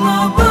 Ama